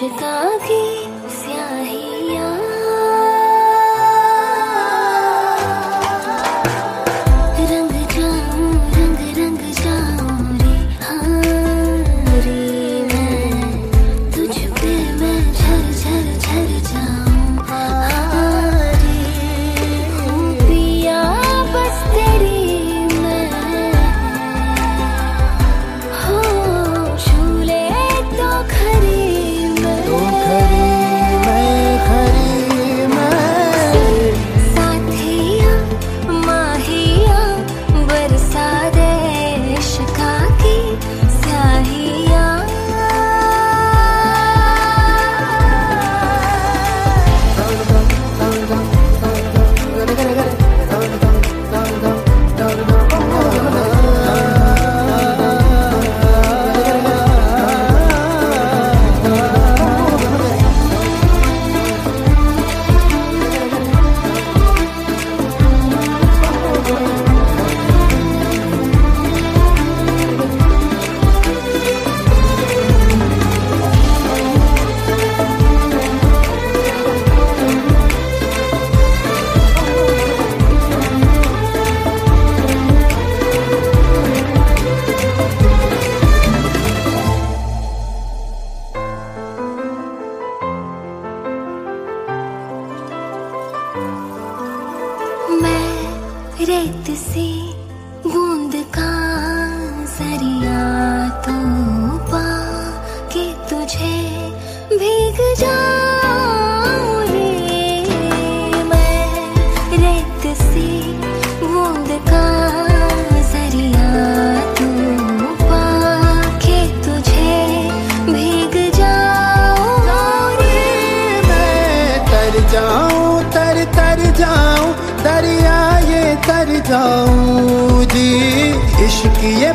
शिकागी रेत सी बूंद का सरिया तो पा के तुझे भीग जा मैं रेत सी बूंद का जाऊँ जी इश्क ये